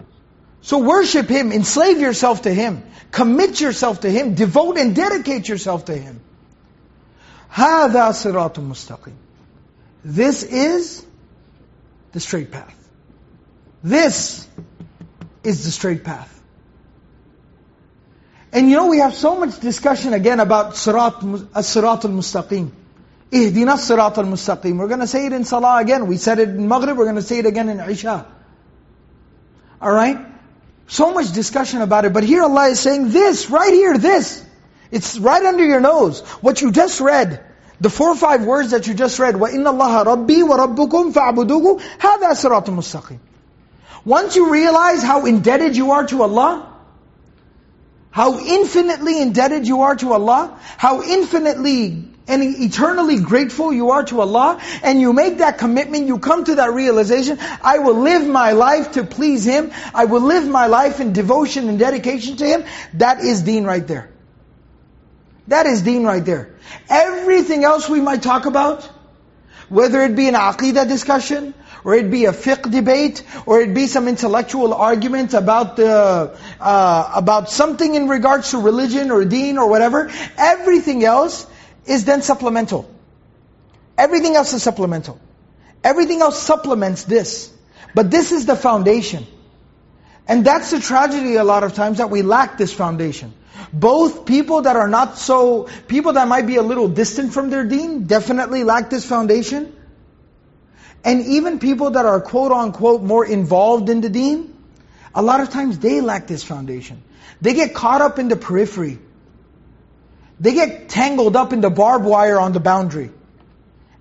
So worship Him, enslave yourself to Him, commit yourself to Him, devote and dedicate yourself to Him. هذا صراط مستقيم. This is the straight path. This is the straight path. And you know, we have so much discussion again about sirat, as-sirat al-mustaqim. Ihdina sirat al-mustaqim. We're going to say it in salah again. We said it in Maghrib, we're going to say it again in Isha. Alright? So much discussion about it. But here Allah is saying this, right here, this. It's right under your nose. What you just read. The four or five words that you just read. وَإِنَّ اللَّهَ رَبِّي وَرَبُّكُمْ فَاعْبُدُوهُ هَذَا صِرَاطٌ مُسْتَقِيمٌ Once you realize how indebted you are to Allah, how infinitely indebted you are to Allah, how infinitely and eternally grateful you are to Allah, and you make that commitment, you come to that realization, I will live my life to please Him, I will live my life in devotion and dedication to Him, that is deen right there. That is deen right there. Everything else we might talk about, whether it be an aqidah discussion, or it be a fiqh debate, or it be some intellectual argument about the uh, about something in regards to religion or deen or whatever, everything else is then supplemental. Everything else is supplemental. Everything else supplements this. But this is the foundation. And that's the tragedy a lot of times that we lack this foundation. Both people that are not so, people that might be a little distant from their deen, definitely lack this foundation. And even people that are quote unquote more involved in the deen, a lot of times they lack this foundation. They get caught up in the periphery. They get tangled up in the barbed wire on the boundary.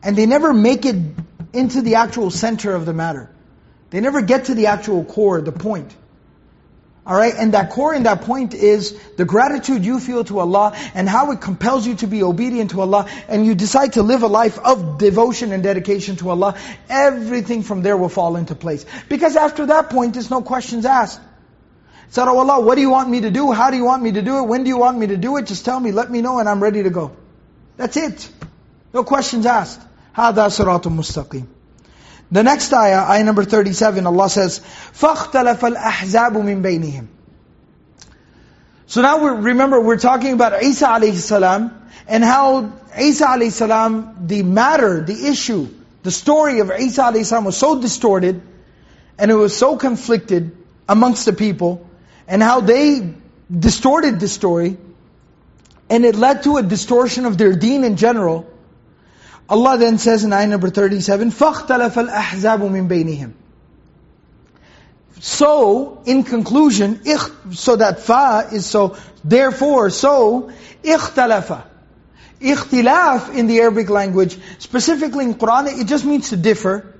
And they never make it into the actual center of the matter. They never get to the actual core, the point. Alright, and that core and that point is the gratitude you feel to Allah and how it compels you to be obedient to Allah and you decide to live a life of devotion and dedication to Allah, everything from there will fall into place. Because after that point, there's no questions asked. Said, oh Allah, what do you want me to do? How do you want me to do it? When do you want me to do it? Just tell me, let me know and I'm ready to go. That's it. No questions asked. هذا صراط مستقيم. The next ayah, ayah number 37, Allah says, فَاخْتَلَفَ الْأَحْزَابُ مِنْ بَيْنِهِمْ So now we remember we're talking about Isa alayhi salam and how Isa alayhi salam, the matter, the issue, the story of Isa alayhi salam was so distorted and it was so conflicted amongst the people and how they distorted the story, and it led to a distortion of their deen in general. Allah then says in ayah number 37, فَاخْتَلَفَ الْأَحْزَابُ مِنْ بَيْنِهِمْ So, in conclusion, so that fa is so, therefore, so, اختلف. Ikhtilaf in the Arabic language, specifically in Quran, it just means to differ.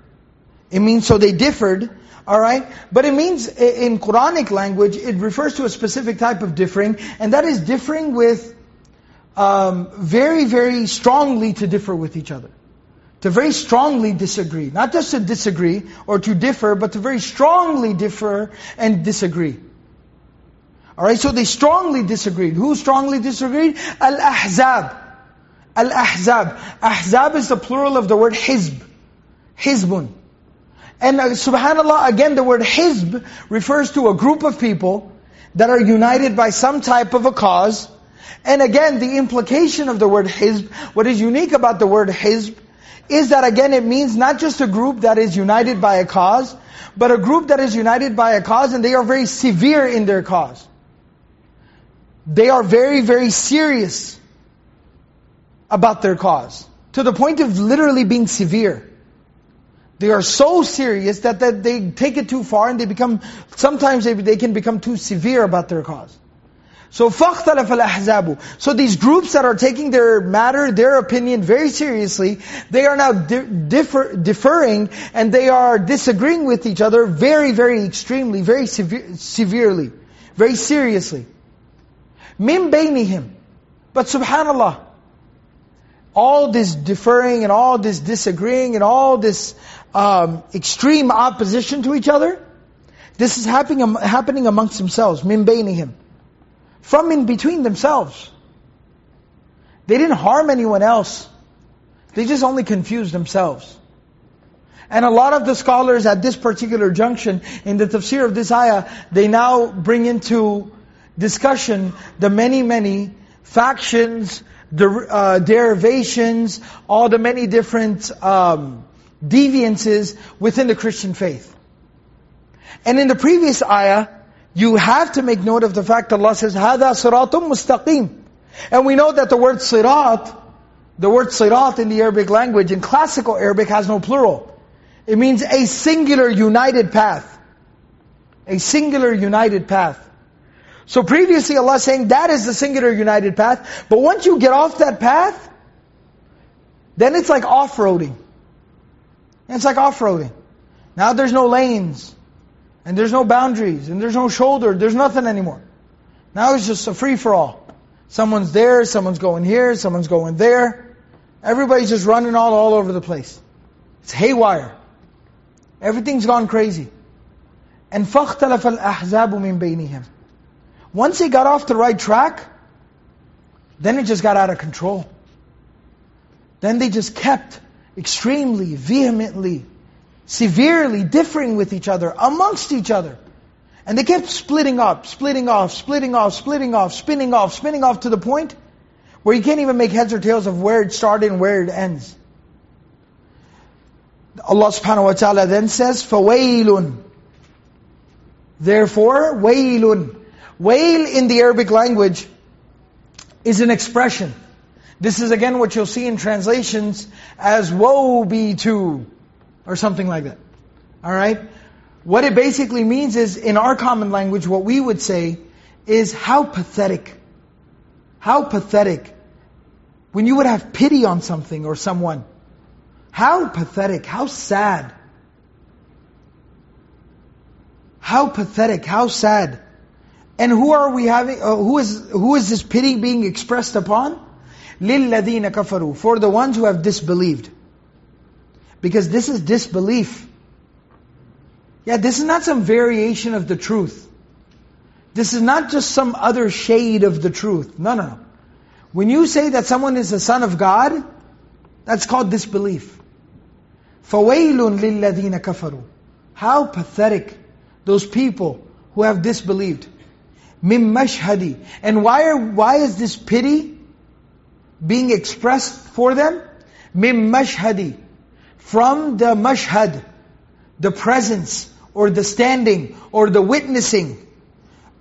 It means so they differed. Alright? But it means, in Quranic language, it refers to a specific type of differing, and that is differing with, um, very, very strongly to differ with each other. To very strongly disagree. Not just to disagree, or to differ, but to very strongly differ and disagree. Alright, so they strongly disagreed. Who strongly disagreed? Al-Ahzab. Al-Ahzab. Ahzab is the plural of the word Hizb. Hizbun. And uh, subhanAllah, again the word hizb refers to a group of people that are united by some type of a cause. And again, the implication of the word hizb, what is unique about the word hizb, is that again it means not just a group that is united by a cause, but a group that is united by a cause and they are very severe in their cause. They are very, very serious about their cause. To the point of literally being severe. They are so serious that, that they take it too far and they become, sometimes they, they can become too severe about their cause. So فَاخْتَلَفَ الْأَحْزَابُ So these groups that are taking their matter, their opinion very seriously, they are now di differ, differing and they are disagreeing with each other very, very extremely, very sever severely, very seriously. مِن بَيْنِهِمْ But subhanallah, all this differing and all this disagreeing and all this um, extreme opposition to each other, this is happening, happening amongst themselves, min bainihim. From in between themselves. They didn't harm anyone else. They just only confused themselves. And a lot of the scholars at this particular junction, in the tafsir of this ayah, they now bring into discussion the many, many factions, der- uh, derivations, all the many different um, deviances within the Christian faith. And in the previous ayah, you have to make note of the fact that Allah says, هَذَا صِرَاطٌ مُسْتَقِيمٌ And we know that the word sirat, the word sirat in the Arabic language, in classical Arabic has no plural. It means a singular united path. A singular united path. So previously Allah is saying that is the singular united path, but once you get off that path, then it's like off-roading. It's like off-roading. Now there's no lanes, and there's no boundaries, and there's no shoulder, there's nothing anymore. Now it's just a free-for-all. Someone's there, someone's going here, someone's going there. Everybody's just running all, all over the place. It's haywire. Everything's gone crazy. And فَاخْتَلَفَ الْأَحْزَابُ مِنْ بَيْنِهِمْ Once they got off the right track, then it just got out of control. Then they just kept extremely, vehemently, severely differing with each other, amongst each other. And they kept splitting up, splitting off, splitting off, splitting off, spinning off, spinning off to the point where you can't even make heads or tails of where it started and where it ends. Allah subhanahu wa ta'ala then says, فَوَيْلٌ Therefore, wailun. Wail in the Arabic language is an expression. This is again what you'll see in translations as woe be to, or something like that. Alright? What it basically means is, in our common language, what we would say is, how pathetic. How pathetic. When you would have pity on something or someone. How pathetic, how sad. How pathetic, how sad. And who are we having, uh, who is who is this pity being expressed upon? لِلَّذِينَ كَفَرُوا For the ones who have disbelieved. Because this is disbelief. Yeah, this is not some variation of the truth. This is not just some other shade of the truth. No, no. When you say that someone is a son of God, that's called disbelief. فَوَيْلٌ لِلَّذِينَ كَفَرُوا How pathetic those people who have disbelieved. مِن مَشْهَدِ And why, are, why is this pity being expressed for them? Mim mashhadi. From the mashhad, the presence, or the standing, or the witnessing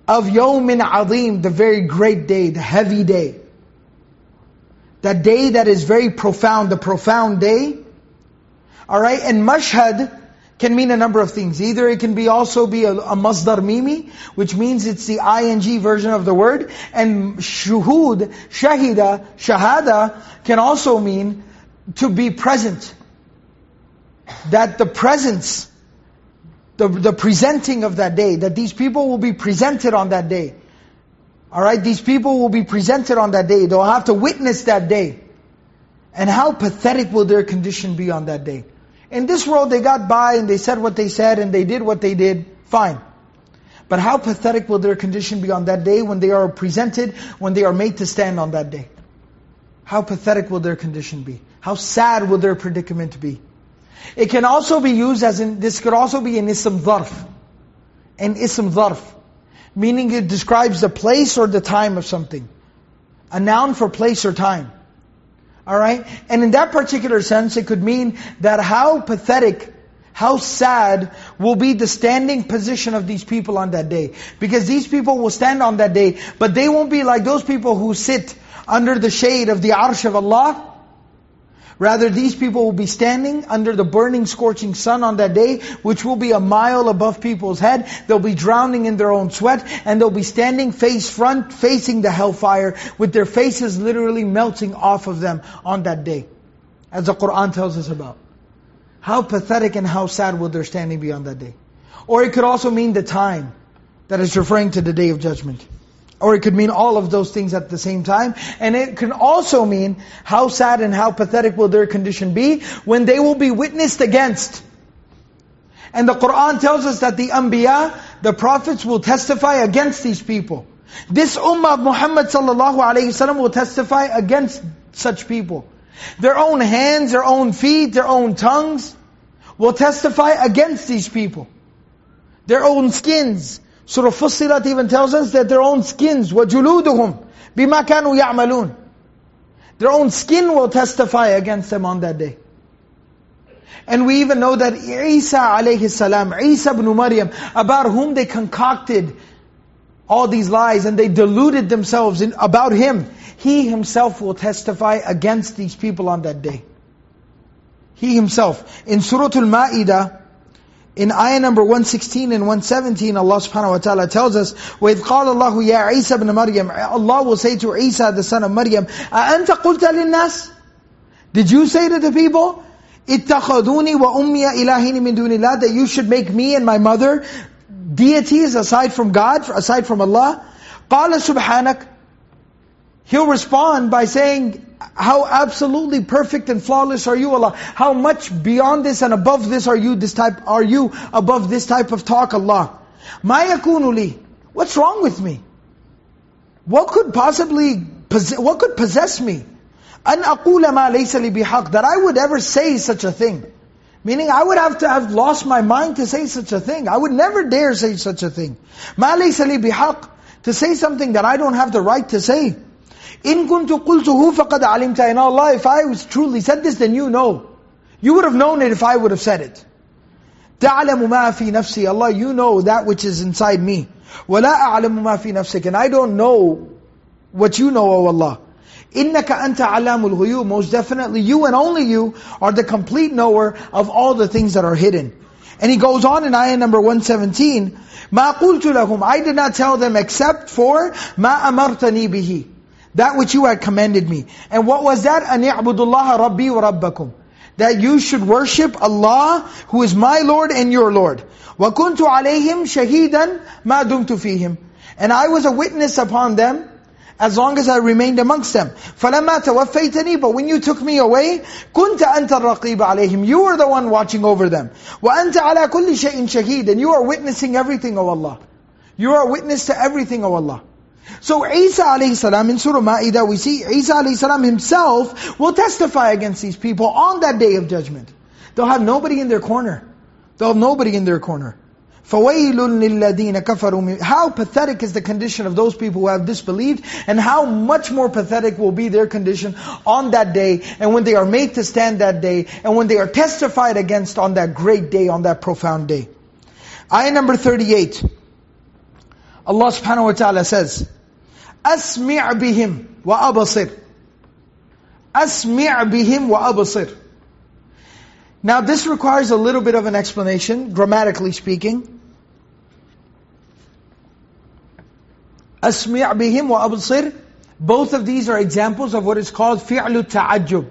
of yawmin azim, the very great day, the heavy day. That day that is very profound, the profound day. All right, and mashhad can mean a number of things. Either it can be also be a, a masdar mimi, which means it's the ing version of the word, and shuhud, shahida, shahada can also mean to be present. That the presence, the, the presenting of that day, that these people will be presented on that day. Alright, these people will be presented on that day. They'll have to witness that day. And how pathetic will their condition be on that day? In this world they got by and they said what they said and they did what they did, fine. But how pathetic will their condition be on that day when they are presented, when they are made to stand on that day? How pathetic will their condition be? How sad will their predicament be? It can also be used as in, this could also be an ism dharf. An ism dharf. Meaning it describes the place or the time of something. A noun for place or time. Alright? And in that particular sense, it could mean that how pathetic, how sad will be the standing position of these people on that day. Because these people will stand on that day, but they won't be like those people who sit under the shade of the arsh of Allah. Rather, these people will be standing under the burning, scorching sun on that day, which will be a mile above people's head. They'll be drowning in their own sweat, and they'll be standing face front, facing the hellfire, with their faces literally melting off of them on that day. As the Qur'an tells us about. How pathetic and how sad will their standing be on that day. Or it could also mean the time that is referring to the day of judgment. Or it could mean all of those things at the same time. And it can also mean how sad and how pathetic will their condition be when they will be witnessed against. And the Qur'an tells us that the Anbiya, the prophets will testify against these people. This ummah of Muhammad sallallahu will testify against such people. Their own hands, their own feet, their own tongues will testify against these people. Their own skins. Surah Fussilat even tells us that their own skins, وَجُلُودُهُمْ بِمَا كَانُوا يَعْمَلُونَ Their own skin will testify against them on that day. And we even know that Isa alayhi salam, Isa ibn Maryam, about whom they concocted all these lies and they deluded themselves in, about him, he himself will testify against these people on that day. He himself. In Surah Al-Ma'idah, in ayah number 116 and 117, Allah subhanahu wa ta'ala tells us, وَإِذْ قَالَ اللَّهُ يَا عِيسَى بْنَ مَرْيَمْ Allah will say to Isa, the son of Maryam, أَأَنْتَ قُلْتَ لِلنَّاسِ Did you say to the people, اتَّخَذُونِي وَأُمِّيَ إِلَهِينِ مِن دُونِ اللَّهِ That you should make me and my mother deities aside from God, aside from Allah? قَالَ سُبْحَانَكَ He'll respond by saying, how absolutely perfect and flawless are you, Allah? How much beyond this and above this are you this type are you above this type of talk, Allah? Ma yakunu What's wrong with me? What could possibly what could possess me? An aqula ma laysa bihaq that I would ever say such a thing. Meaning I would have to have lost my mind to say such a thing. I would never dare say such a thing. Ma laysa bihaq to say something that I don't have the right to say. إِن كُنْتُ قُلْتُهُ فَقَدْ عَلِمْتَ In Allah, if I was truly said this, then you know. You would have known it if I would have said it. تَعْلَمُ مَا فِي نَفْسِي Allah, you know that which is inside me. وَلَا أَعْلَمُ مَا فِي نَفْسِكَ And I don't know what you know, O Allah. إِنَّكَ أَنْتَ عَلَامُ الْغُيُوبِ Most definitely you and only you are the complete knower of all the things that are hidden. And he goes on in ayah number 117, مَا قُلْتُ لَهُمْ I did not tell them except for مَا أَمَرْتَنِي بِهِ that which you had commanded me. And what was that? أَنِ اعْبُدُ اللَّهَ رَبِّي وَرَبَّكُمْ That you should worship Allah, who is my Lord and your Lord. وَكُنْتُ عَلَيْهِمْ شَهِيدًا مَا دُمْتُ فِيهِمْ And I was a witness upon them, as long as I remained amongst them. فَلَمَّا تَوَفَّيْتَنِي But when you took me away, كُنْتَ أَنْتَ الرَّقِيبَ عَلَيْهِمْ You were the one watching over them. وَأَنْتَ عَلَى كُلِّ شَيْءٍ شَهِيدٍ And you are witnessing everything, O Allah. You are a witness to everything, O Allah. So Isa alayhi salam, in Surah Ma'idah, we see Isa alayhi salam himself will testify against these people on that day of judgment. They'll have nobody in their corner. They'll have nobody in their corner. فَوَيْلٌ لِلَّذِينَ كَفَرُوا How pathetic is the condition of those people who have disbelieved, and how much more pathetic will be their condition on that day, and when they are made to stand that day, and when they are testified against on that great day, on that profound day. Ayah number 38. Allah subhanahu wa ta'ala says, أسمع بهم وأبصر أسمع بهم وأبصر Now this requires a little bit of an explanation, grammatically speaking. أسمع بهم وأبصر Both of these are examples of what is called فعل التعجب.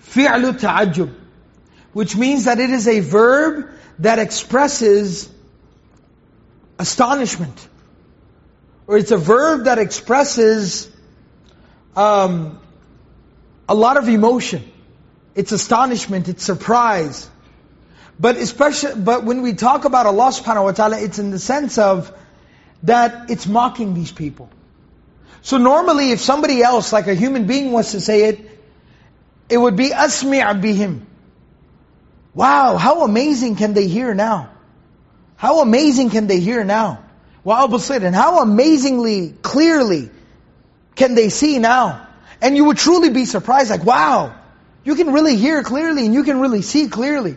فعل التعجب. Which means that it is a verb that expresses astonishment or it's a verb that expresses um, a lot of emotion. It's astonishment, it's surprise. But especially, but when we talk about Allah subhanahu wa ta'ala, it's in the sense of that it's mocking these people. So normally if somebody else, like a human being was to say it, it would be asmi' bihim. Wow, how amazing can they hear now? How amazing can they hear now? وَأَبْصِرٍ And how amazingly, clearly can they see now? And you would truly be surprised, like, wow, you can really hear clearly and you can really see clearly.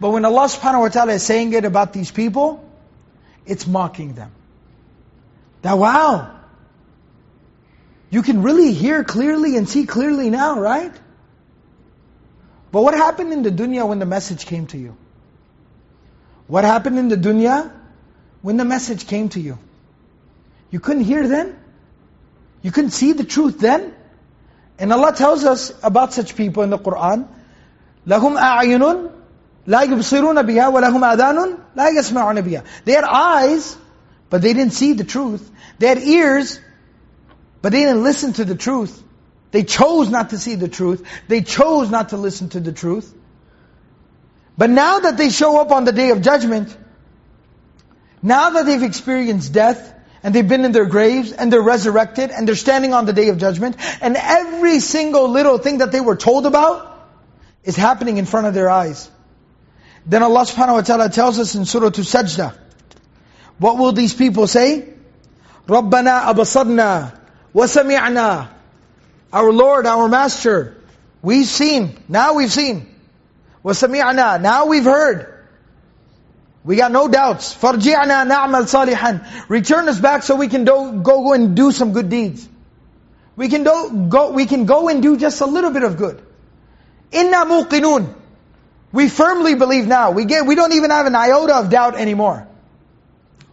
But when Allah subhanahu wa ta'ala is saying it about these people, it's mocking them. That wow, you can really hear clearly and see clearly now, right? But what happened in the dunya when the message came to you? What happened in the dunya when the message came to you. You couldn't hear then? You couldn't see the truth then? And Allah tells us about such people in the Qur'an, لَهُمْ أَعْيُنٌ لَا يُبْصِرُونَ بِهَا وَلَهُمْ آذَانٌ لَا يَسْمَعُونَ بِهَا They had eyes, but they didn't see the truth. They had ears, but they didn't listen to the truth. They chose not to see the truth. They chose not to listen to the truth. But now that they show up on the day of judgment, now that they've experienced death, and they've been in their graves, and they're resurrected, and they're standing on the day of judgment, and every single little thing that they were told about, is happening in front of their eyes. Then Allah subhanahu wa ta'ala tells us in Surah Sajdah, what will these people say? رَبَّنَا أَبَصَرْنَا وَسَمِعْنَا Our Lord, our Master, we've seen, now we've seen. وَسَمِعْنَا Now we've heard. We got no doubts. فَرْجِعْنَا نَعْمَلْ صَالِحًا Return us back so we can do, go, go and do some good deeds. We can, do, go, we can go and do just a little bit of good. Inna muqinun. We firmly believe now. We get, we don't even have an iota of doubt anymore.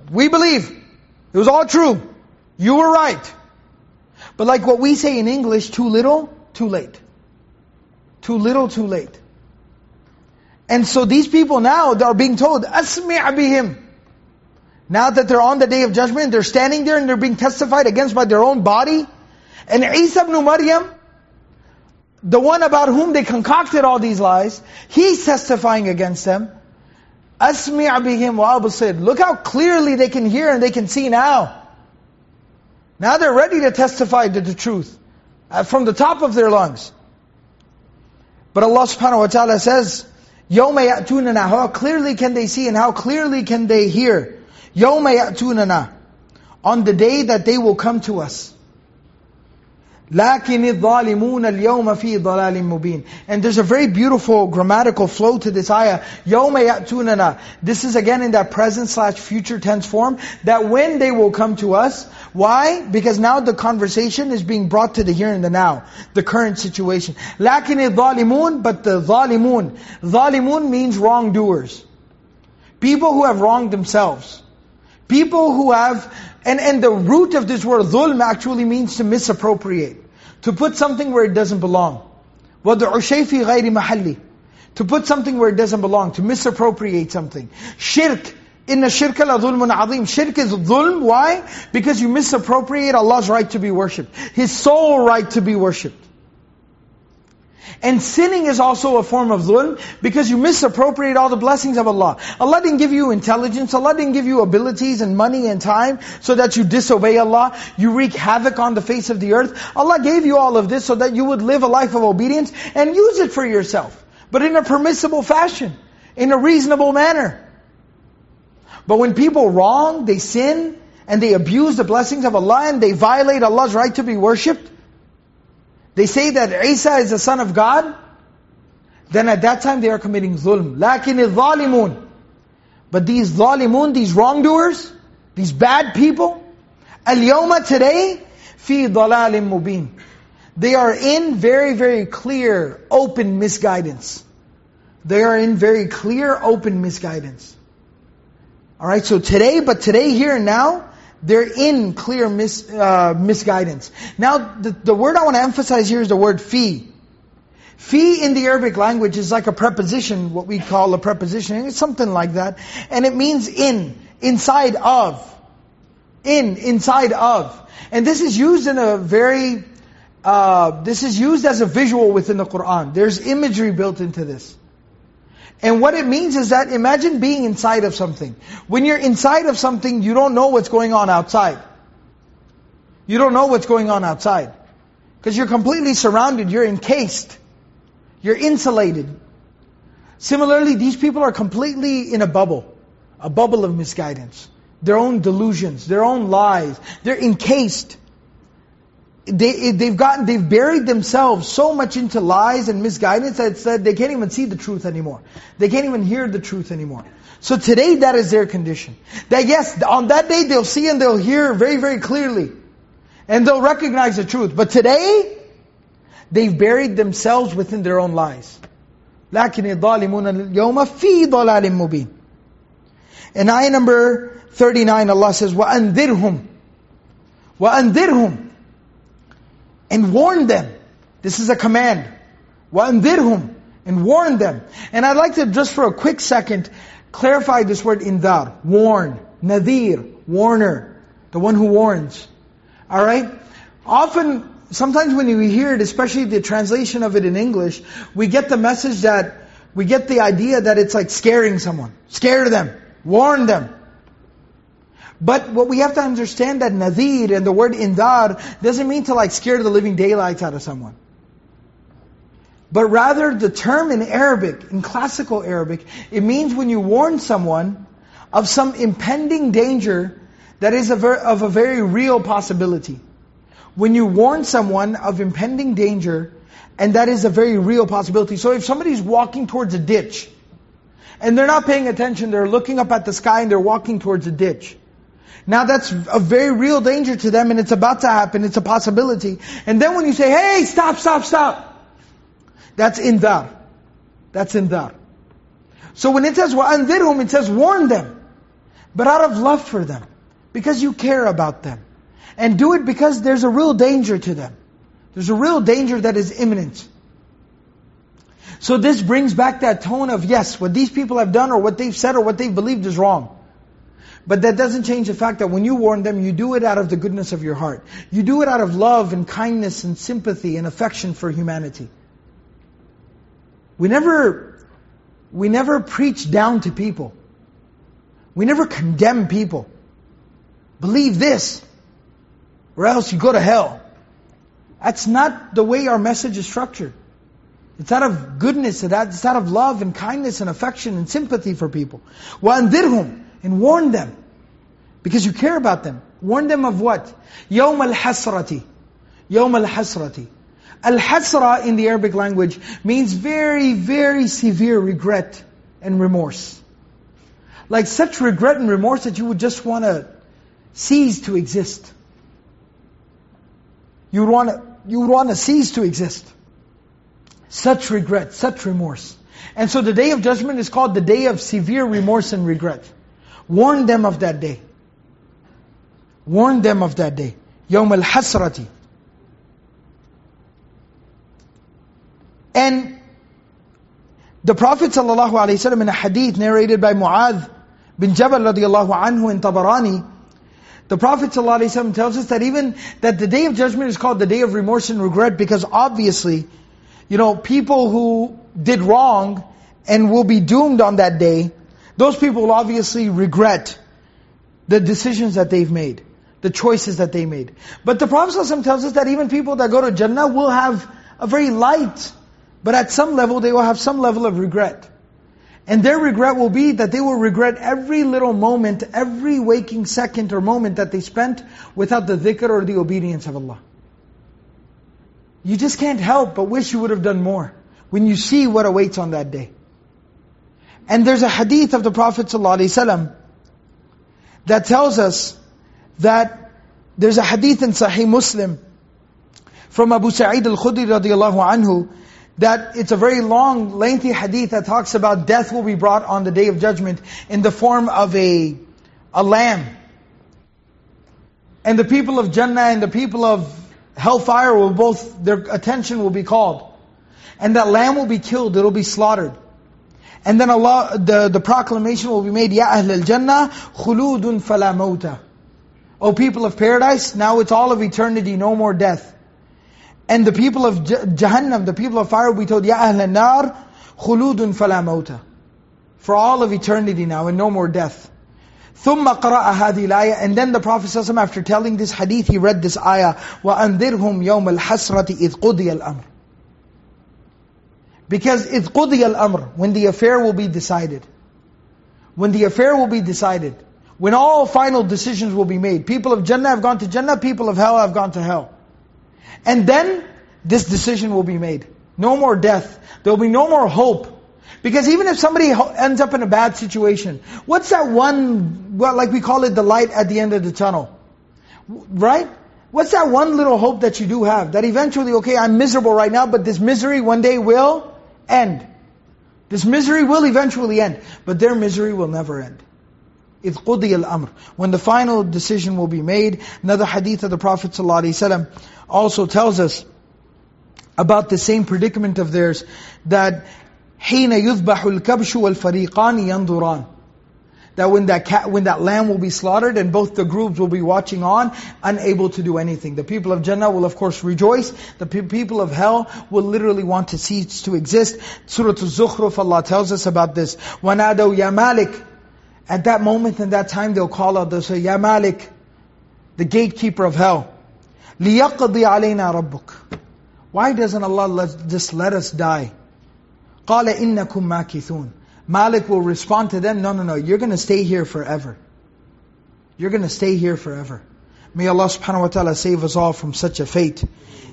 We believe. It was all true. You were right. But like what we say in English, too little, too late. Too little, too late. And so these people now are being told, Asmi' bihim. Now that they're on the day of judgment, they're standing there and they're being testified against by their own body. And Isa ibn Maryam, the one about whom they concocted all these lies, he's testifying against them. Bihim wa absir. Look how clearly they can hear and they can see now. Now they're ready to testify to the truth. Uh, from the top of their lungs. But Allah subhanahu wa ta'ala says, Yom Ya'tunana, how clearly can they see and how clearly can they hear? Yom Ya'tunana, on the day that they will come to us. لكن الظالمون اليوم في ضلال مبين. And there's a very beautiful grammatical flow to this ayah. يوم يأتوننا. This is again in that present slash future tense form. That when they will come to us. Why? Because now the conversation is being brought to the here and the now. The current situation. لكن الظالمون. But the ظالمون. ظالمون means wrongdoers. People who have wronged themselves. People who have, and, and the root of this word dhulm actually means to misappropriate. To put something where it doesn't belong. وَضْعُ شَيْءٍ فِي غَيْرِ مَحَلِّ To put something where it doesn't belong, to misappropriate something. Shirk, Inna shirka la dhulmun azim. Shirk is dhulm. Why? Because you misappropriate Allah's right to be worshipped. His sole right to be worshipped. And sinning is also a form of dhulm because you misappropriate all the blessings of Allah. Allah didn't give you intelligence, Allah didn't give you abilities and money and time so that you disobey Allah, you wreak havoc on the face of the earth. Allah gave you all of this so that you would live a life of obedience and use it for yourself. But in a permissible fashion, in a reasonable manner. But when people wrong, they sin, and they abuse the blessings of Allah, and they violate Allah's right to be worshipped, they say that Isa is the son of God, then at that time they are committing zulm. لكن الظالمون But these zalimun, these wrongdoers, these bad people, اليوم today, في ضلال مبين. They are in very, very clear, open misguidance. They are in very clear, open misguidance. Alright, so today, but today, here and now, they're in clear mis, uh, misguidance. Now, the, the word I want to emphasize here is the word fi. Fi in the Arabic language is like a preposition, what we call a preposition. It's something like that. And it means in, inside of. In, inside of. And this is used in a very, uh, this is used as a visual within the Qur'an. There's imagery built into this. And what it means is that imagine being inside of something. When you're inside of something, you don't know what's going on outside. You don't know what's going on outside. Because you're completely surrounded, you're encased. You're insulated. Similarly, these people are completely in a bubble. A bubble of misguidance. Their own delusions, their own lies. They're encased they, they've gotten, they've buried themselves so much into lies and misguidance that said they can't even see the truth anymore. They can't even hear the truth anymore. So today that is their condition. That yes, on that day they'll see and they'll hear very, very clearly. And they'll recognize the truth. But today, they've buried themselves within their own lies. لكن الظالمون اليوم في ضلال مبين. In ayah number 39, Allah says, وَأَنذِرْهُمْ وَأَنذِرْهُمْ and warn them. This is a command. وَأَنذِرْهُمْ And warn them. And I'd like to, just for a quick second, clarify this word indar. Warn. Nadir. Warner. The one who warns. Alright? Often, sometimes when we hear it, especially the translation of it in English, we get the message that, we get the idea that it's like scaring someone. Scare them. Warn them. But what we have to understand that nadir and the word indar doesn't mean to like scare the living daylights out of someone. But rather, the term in Arabic, in classical Arabic, it means when you warn someone of some impending danger that is of a, of a very real possibility. When you warn someone of impending danger, and that is a very real possibility. So if somebody's walking towards a ditch, and they're not paying attention, they're looking up at the sky and they're walking towards a ditch. Now that's a very real danger to them and it's about to happen, it's a possibility. And then when you say, hey, stop, stop, stop. That's indar. That's indar. So when it says وَأَنذِرْهُمْ, it says warn them. But out of love for them. Because you care about them. And do it because there's a real danger to them. There's a real danger that is imminent. So this brings back that tone of, yes, what these people have done or what they've said or what they've believed is wrong. But that doesn't change the fact that when you warn them, you do it out of the goodness of your heart. You do it out of love and kindness and sympathy and affection for humanity. We never, we never preach down to people. We never condemn people. Believe this, or else you go to hell. That's not the way our message is structured. It's out of goodness, it's out of love and kindness and affection and sympathy for people. وَأَنذِرْهُمْ And warn them. Because you care about them. Warn them of what? Yom al-hasrati. Yom al-hasrati. Al-hasra in the Arabic language means very, very severe regret and remorse. Like such regret and remorse that you would just want to cease to exist. You would want to, you would want to cease to exist. Such regret, such remorse. And so the day of judgment is called the day of severe remorse and regret. Warn them of that day warn them of that day. yom al-hasrati. And the Prophet ﷺ in a hadith narrated by Mu'adh bin Jabal radiallahu anhu in Tabarani, the Prophet ﷺ tells us that even that the day of judgment is called the day of remorse and regret because obviously, you know, people who did wrong and will be doomed on that day, those people will obviously regret the decisions that they've made the choices that they made. But the Prophet ﷺ tells us that even people that go to Jannah will have a very light, but at some level they will have some level of regret. And their regret will be that they will regret every little moment, every waking second or moment that they spent without the dhikr or the obedience of Allah. You just can't help but wish you would have done more when you see what awaits on that day. And there's a hadith of the Prophet ﷺ that tells us that there's a hadith in Sahih Muslim from Abu Sa'id al-Khudri radiallahu anhu that it's a very long, lengthy hadith that talks about death will be brought on the day of judgment in the form of a, a lamb. And the people of Jannah and the people of hellfire will both, their attention will be called. And that lamb will be killed, it will be slaughtered. And then Allah, the, the proclamation will be made, Ya Ahl al-Jannah, khuludun fala mawta. O people of paradise, now it's all of eternity, no more death. And the people of Jahannam, the people of fire will be told, Ya Ahl nar khuludun fala mauta. For all of eternity now and no more death. ثم قرأ هذه الآية And then the Prophet ﷺ after telling this hadith, he read this ayah, وَأَنذِرْهُمْ يَوْمَ الْحَسْرَةِ إِذْ قُضِيَ الْأَمْرِ Because إِذْ قُضِيَ الْأَمْرِ When the affair will be decided. When the affair will be decided. When all final decisions will be made. People of Jannah have gone to Jannah, people of hell have gone to hell. And then this decision will be made. No more death. There will be no more hope. Because even if somebody ends up in a bad situation, what's that one, well, like we call it the light at the end of the tunnel? Right? What's that one little hope that you do have? That eventually, okay, I'm miserable right now, but this misery one day will end. This misery will eventually end. But their misery will never end. إِذْ قُضِيَ الْأَمْرِ When the final decision will be made. Another hadith of the Prophet ﷺ also tells us about the same predicament of theirs, that حين يذبح الكبش والفريقان ينظران that when that cat, when that lamb will be slaughtered and both the groups will be watching on, unable to do anything. The people of Jannah will of course rejoice. The pe people of hell will literally want to cease to exist. Surah Al-Zukhruf, Allah tells us about this. وَنَادَوْ يَا مَالِكَ At that moment and that time they'll call out, they'll say, Ya Malik, the gatekeeper of hell. لِيَقْضِي عَلَيْنَا رَبُّكَ Why doesn't Allah let, just let us die? قَالَ إِنَّكُمْ مَاكِثُونَ Malik will respond to them, no, no, no, you're going to stay here forever. You're going to stay here forever. May Allah subhanahu wa ta'ala save us all from such a fate.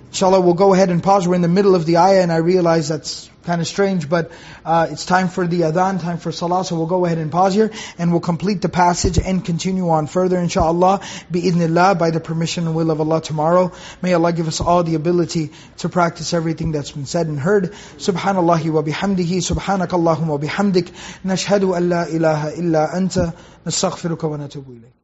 Inshallah, we'll go ahead and pause. We're in the middle of the ayah and I realize that's kind of strange, but uh, it's time for the adhan, time for salah, so we'll go ahead and pause here and we'll complete the passage and continue on further, inshallah, bi'idhnillah, by the permission and will of Allah tomorrow. May Allah give us all the ability to practice everything that's been said and heard. Subhanallahi wa bihamdihi, subhanakallahumma bihamdik, nashhadu an la ilaha illa anta, nastaghfiruka wa natubu ilayk.